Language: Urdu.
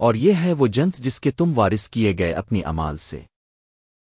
اور یہ ہے وہ جنت جس کے تم وارث کیے گئے اپنی امال سے۔